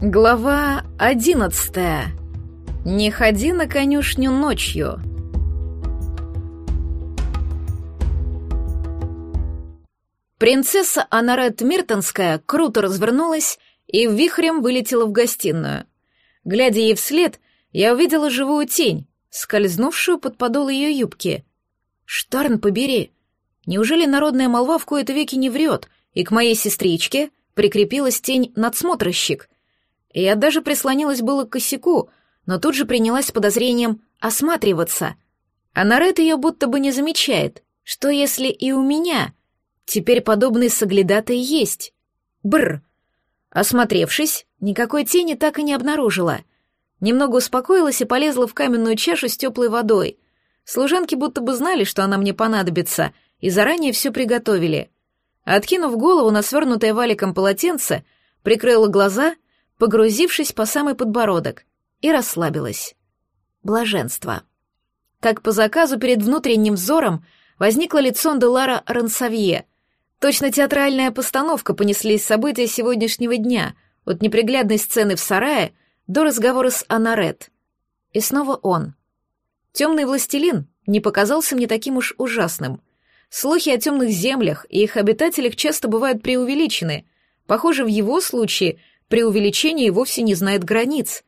Глава одиннадцатая. Не ходи на конюшню ночью. Принцесса Анарет Миртонская круто развернулась и вихрем вылетела в гостиную. Глядя ей вслед, я увидела живую тень, скользнувшую под подол ее юбки. Штарн побери! Неужели народная молва в кои-то веки не врет, и к моей сестричке прикрепилась тень надсмотрщик? Я даже прислонилась было к косяку, но тут же принялась с подозрением осматриваться. А Нарет ее будто бы не замечает. Что если и у меня? Теперь подобные соглядатый есть. Бр. Осмотревшись, никакой тени так и не обнаружила. Немного успокоилась и полезла в каменную чашу с теплой водой. Служанки будто бы знали, что она мне понадобится, и заранее все приготовили. Откинув голову на свернутое валиком полотенце, прикрыла глаза, погрузившись по самый подбородок, и расслабилась. Блаженство. Как по заказу перед внутренним взором возникло лицо Делара Рансавье. Точно театральная постановка понеслись события сегодняшнего дня, от неприглядной сцены в сарае до разговора с Анарет. И снова он. Темный властелин не показался мне таким уж ужасным. Слухи о темных землях и их обитателях часто бывают преувеличены. Похоже, в его случае преувеличение вовсе не знает границ.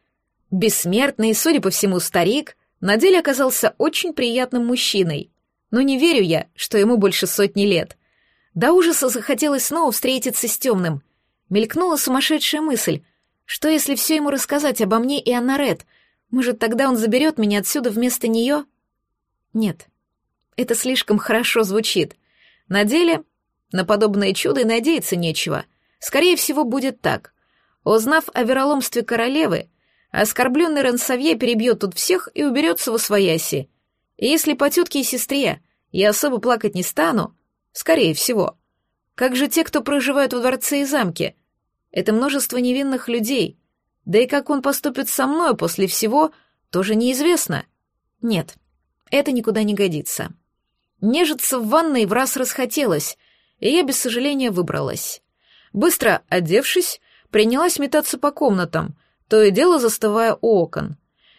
Бессмертный, судя по всему, старик, на деле оказался очень приятным мужчиной. Но не верю я, что ему больше сотни лет. До ужаса захотелось снова встретиться с темным. Мелькнула сумасшедшая мысль. Что если все ему рассказать обо мне и о Нарет? Может, тогда он заберет меня отсюда вместо нее? Нет. Это слишком хорошо звучит. На деле на подобное чудо и надеяться нечего. Скорее всего, будет так. Узнав о вероломстве королевы, оскорбленный Рансавье перебьет тут всех и уберется в освояси. И если по тетке и сестре я особо плакать не стану, скорее всего. Как же те, кто проживают в дворце и замке? Это множество невинных людей. Да и как он поступит со мной после всего, тоже неизвестно. Нет, это никуда не годится. Нежиться в ванной в раз расхотелось, и я без сожаления выбралась. Быстро одевшись, принялась метаться по комнатам, то и дело застывая у окон.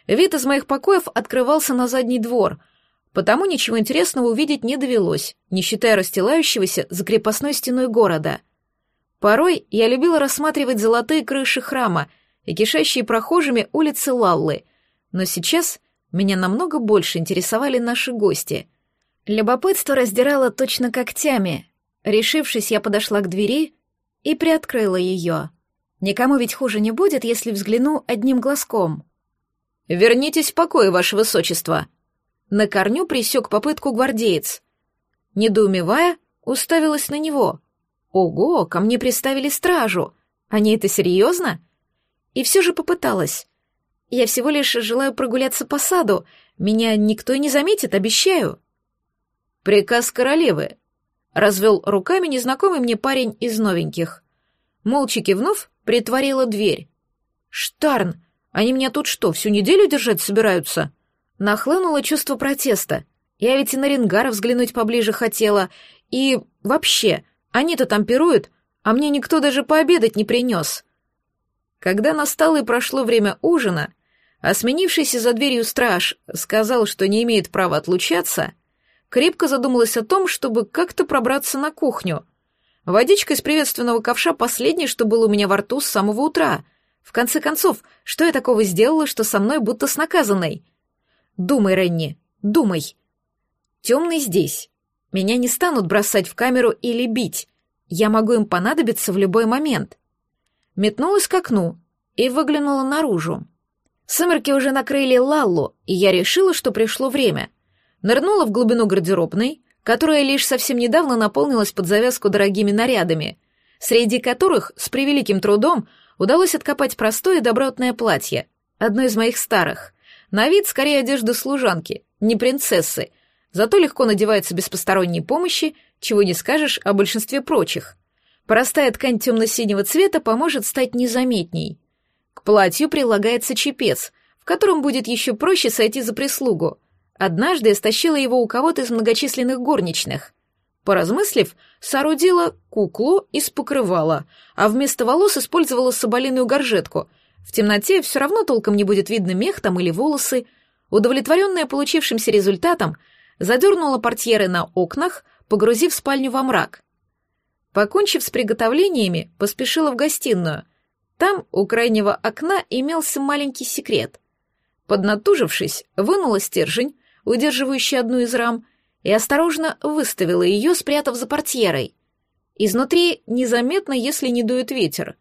Вид из моих покоев открывался на задний двор, потому ничего интересного увидеть не довелось, не считая расстилающегося за крепостной стеной города. Порой я любила рассматривать золотые крыши храма и кишащие прохожими улицы Лаллы, но сейчас меня намного больше интересовали наши гости. Любопытство раздирало точно когтями. Решившись, я подошла к двери и приоткрыла ее. Никому ведь хуже не будет, если взгляну одним глазком. «Вернитесь в покой, ваше высочество!» На корню присек попытку гвардеец. Недоумевая, уставилась на него. «Ого, ко мне приставили стражу! Они это серьезно?» И все же попыталась. «Я всего лишь желаю прогуляться по саду. Меня никто не заметит, обещаю». «Приказ королевы», — развел руками незнакомый мне парень из новеньких. Молча кивнув, притворила дверь. «Штарн, они меня тут что, всю неделю держать собираются?» Нахлынуло чувство протеста. Я ведь и на Ренгара взглянуть поближе хотела. И вообще, они-то там пируют, а мне никто даже пообедать не принес. Когда настало и прошло время ужина, а сменившийся за дверью страж сказал, что не имеет права отлучаться, крепко задумалась о том, чтобы как-то пробраться на кухню — Водичка из приветственного ковша последнее, что было у меня во рту с самого утра. В конце концов, что я такого сделала, что со мной будто с наказанной? Думай, Ренни, думай. Темный здесь. Меня не станут бросать в камеру или бить. Я могу им понадобиться в любой момент. Метнулась к окну и выглянула наружу. Сумерки уже накрыли Лаллу, и я решила, что пришло время. Нырнула в глубину гардеробной, которая лишь совсем недавно наполнилась под завязку дорогими нарядами, среди которых с превеликим трудом удалось откопать простое добротное платье, одно из моих старых. На вид скорее одежда служанки, не принцессы, зато легко надевается без посторонней помощи, чего не скажешь о большинстве прочих. Простая ткань темно-синего цвета поможет стать незаметней. К платью прилагается чепец, в котором будет еще проще сойти за прислугу — Однажды я стащила его у кого-то из многочисленных горничных. Поразмыслив, соорудила куклу из покрывала, а вместо волос использовала соболиную горжетку, В темноте все равно толком не будет видно мех там или волосы. Удовлетворенная получившимся результатом, задернула портьеры на окнах, погрузив спальню во мрак. Покончив с приготовлениями, поспешила в гостиную. Там, у крайнего окна, имелся маленький секрет. Поднатужившись, вынула стержень, удерживающий одну из рам, и осторожно выставила ее, спрятав за портьерой. Изнутри незаметно, если не дует ветер.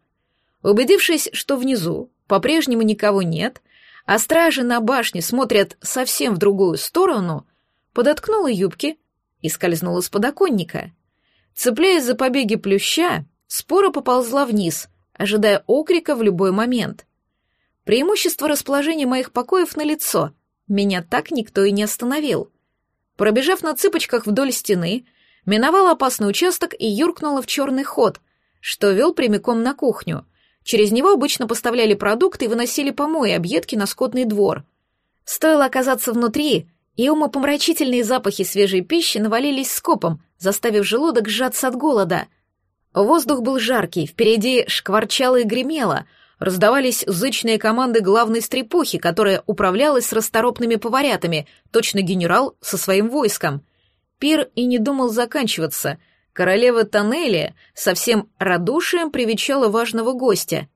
Убедившись, что внизу по-прежнему никого нет, а стражи на башне смотрят совсем в другую сторону, подоткнула юбки и скользнула с подоконника. Цепляясь за побеги плюща, спора поползла вниз, ожидая окрика в любой момент. Преимущество расположения моих покоев на лицо. Меня так никто и не остановил. Пробежав на цыпочках вдоль стены, миновала опасный участок и юркнула в черный ход, что вел прямиком на кухню. Через него обычно поставляли продукты и выносили помои, объедки на скотный двор. Стоило оказаться внутри, и умопомрачительные запахи свежей пищи навалились скопом, заставив желудок сжаться от голода. Воздух был жаркий, впереди шкварчало и гремело, раздавались зычные команды главной стрепухи, которая управлялась с расторопными поварятами, точно генерал со своим войском. Пир и не думал заканчиваться. Королева Тоннеля со всем радушием привечала важного гостя.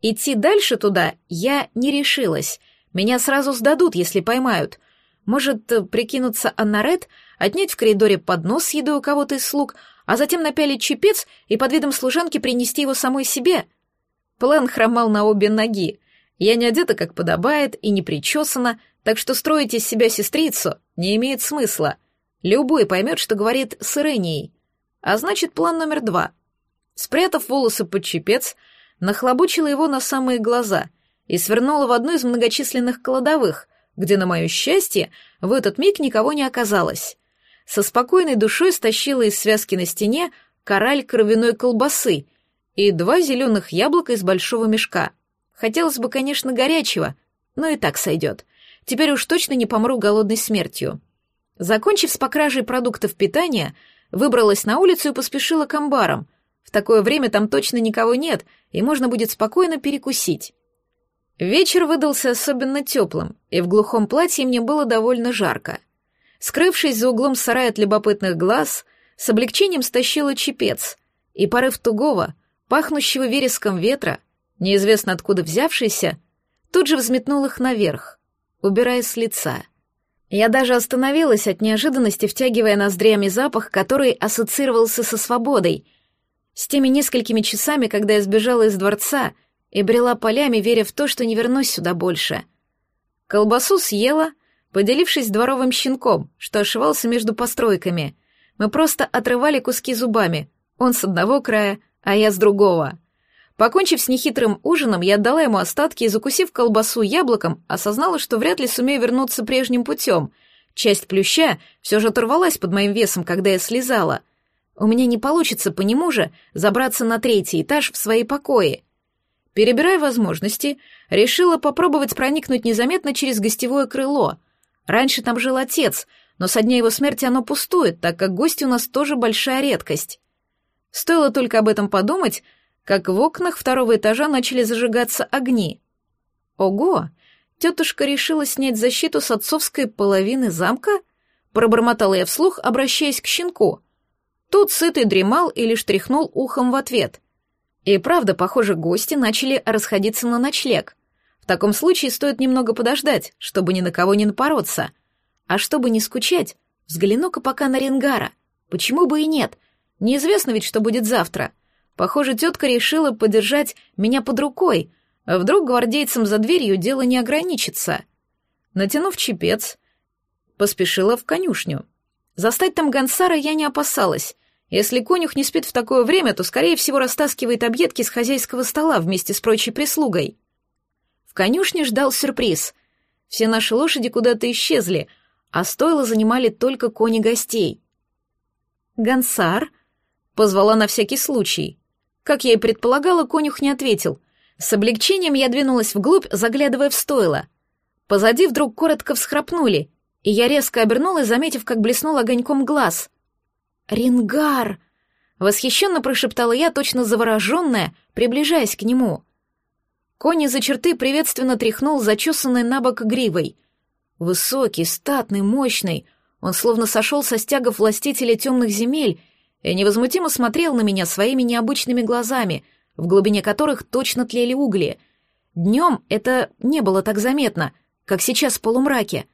Идти дальше туда я не решилась. Меня сразу сдадут, если поймают. Может, прикинуться Аннарет, отнять в коридоре поднос с едой у кого-то из слуг, а затем напялить чепец и под видом служанки принести его самой себе? План хромал на обе ноги. Я не одета, как подобает, и не причесана, так что строить из себя сестрицу не имеет смысла. Любой поймет, что говорит с Иренией. А значит, план номер два. Спрятав волосы под чепец, нахлобучила его на самые глаза и свернула в одну из многочисленных кладовых, где, на мое счастье, в этот миг никого не оказалось. Со спокойной душой стащила из связки на стене кораль кровяной колбасы и два зеленых яблока из большого мешка. Хотелось бы, конечно, горячего, но и так сойдет. Теперь уж точно не помру голодной смертью. Закончив с покражей продуктов питания, выбралась на улицу и поспешила к амбарам. В такое время там точно никого нет, и можно будет спокойно перекусить. Вечер выдался особенно теплым, и в глухом платье мне было довольно жарко. Скрывшись за углом сарая от любопытных глаз, с облегчением стащила чепец, и порыв тугого, пахнущего вереском ветра, неизвестно откуда взявшийся, тут же взметнул их наверх, убирая с лица. Я даже остановилась от неожиданности, втягивая ноздрями запах, который ассоциировался со свободой. С теми несколькими часами, когда я сбежала из дворца — и брела полями, веря в то, что не вернусь сюда больше. Колбасу съела, поделившись дворовым щенком, что ошивался между постройками. Мы просто отрывали куски зубами, он с одного края, а я с другого. Покончив с нехитрым ужином, я отдала ему остатки и, закусив колбасу яблоком, осознала, что вряд ли сумею вернуться прежним путем. Часть плюща все же оторвалась под моим весом, когда я слезала. У меня не получится по нему же забраться на третий этаж в свои покои. Перебирая возможности, решила попробовать проникнуть незаметно через гостевое крыло. Раньше там жил отец, но со дня его смерти оно пустует, так как гости у нас тоже большая редкость. Стоило только об этом подумать, как в окнах второго этажа начали зажигаться огни. Ого! Тетушка решила снять защиту с отцовской половины замка? Пробормотала я вслух, обращаясь к щенку. Тут сытый дремал и лишь тряхнул ухом в ответ. И правда, похоже, гости начали расходиться на ночлег. В таком случае стоит немного подождать, чтобы ни на кого не напороться. А чтобы не скучать, взгляну-ка пока на Ренгара. Почему бы и нет? Неизвестно ведь, что будет завтра. Похоже, тетка решила подержать меня под рукой. А вдруг гвардейцам за дверью дело не ограничится. Натянув чепец, поспешила в конюшню. Застать там Гонсара я не опасалась. Если конюх не спит в такое время, то, скорее всего, растаскивает объедки с хозяйского стола вместе с прочей прислугой. В конюшне ждал сюрприз. Все наши лошади куда-то исчезли, а стойло занимали только кони гостей. «Гонсар?» — позвала на всякий случай. Как я и предполагала, конюх не ответил. С облегчением я двинулась вглубь, заглядывая в стойло. Позади вдруг коротко всхрапнули, и я резко обернулась, заметив, как блеснул огоньком глаз. Конь из-за черты приветственно тряхнул зачесанной на бок гривой. Высокий, статный, мощный, он словно сошел со стягов властителя темных земель и невозмутимо смотрел на меня своими необычными глазами, в глубине которых точно тлели угли. Днем это не было так заметно, как сейчас в полумраке.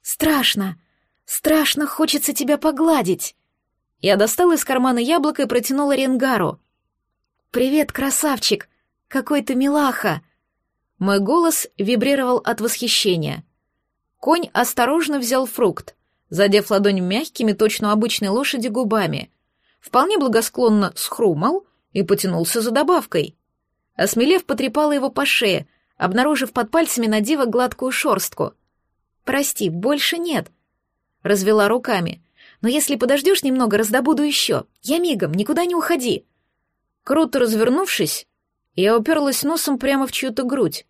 «Страшно! Страшно хочется тебя погладить!» Я достала из кармана яблоко и протянула Ренгару. «Привет, красавчик! Какой ты милаха!» Мой голос вибрировал от восхищения. Конь осторожно взял фрукт, задев ладонь мягкими, точно обычной лошади, губами. Вполне благосклонно схрумал и потянулся за добавкой. Осмелев, потрепала его по шее, обнаружив под пальцами на диво гладкую шорстку. «Прости, больше нет», — развела руками. «Но если подождешь немного, раздобуду еще. Я мигом, никуда не уходи». Круто развернувшись, я уперлась носом прямо в чью-то грудь.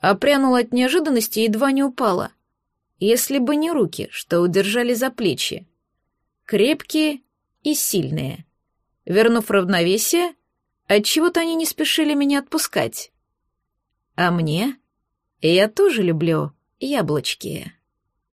Опрянула от неожиданности и едва не упала. Если бы не руки, что удержали за плечи. Крепкие и сильные. Вернув равновесие, отчего-то они не спешили меня отпускать. А мне? Я тоже люблю яблочки.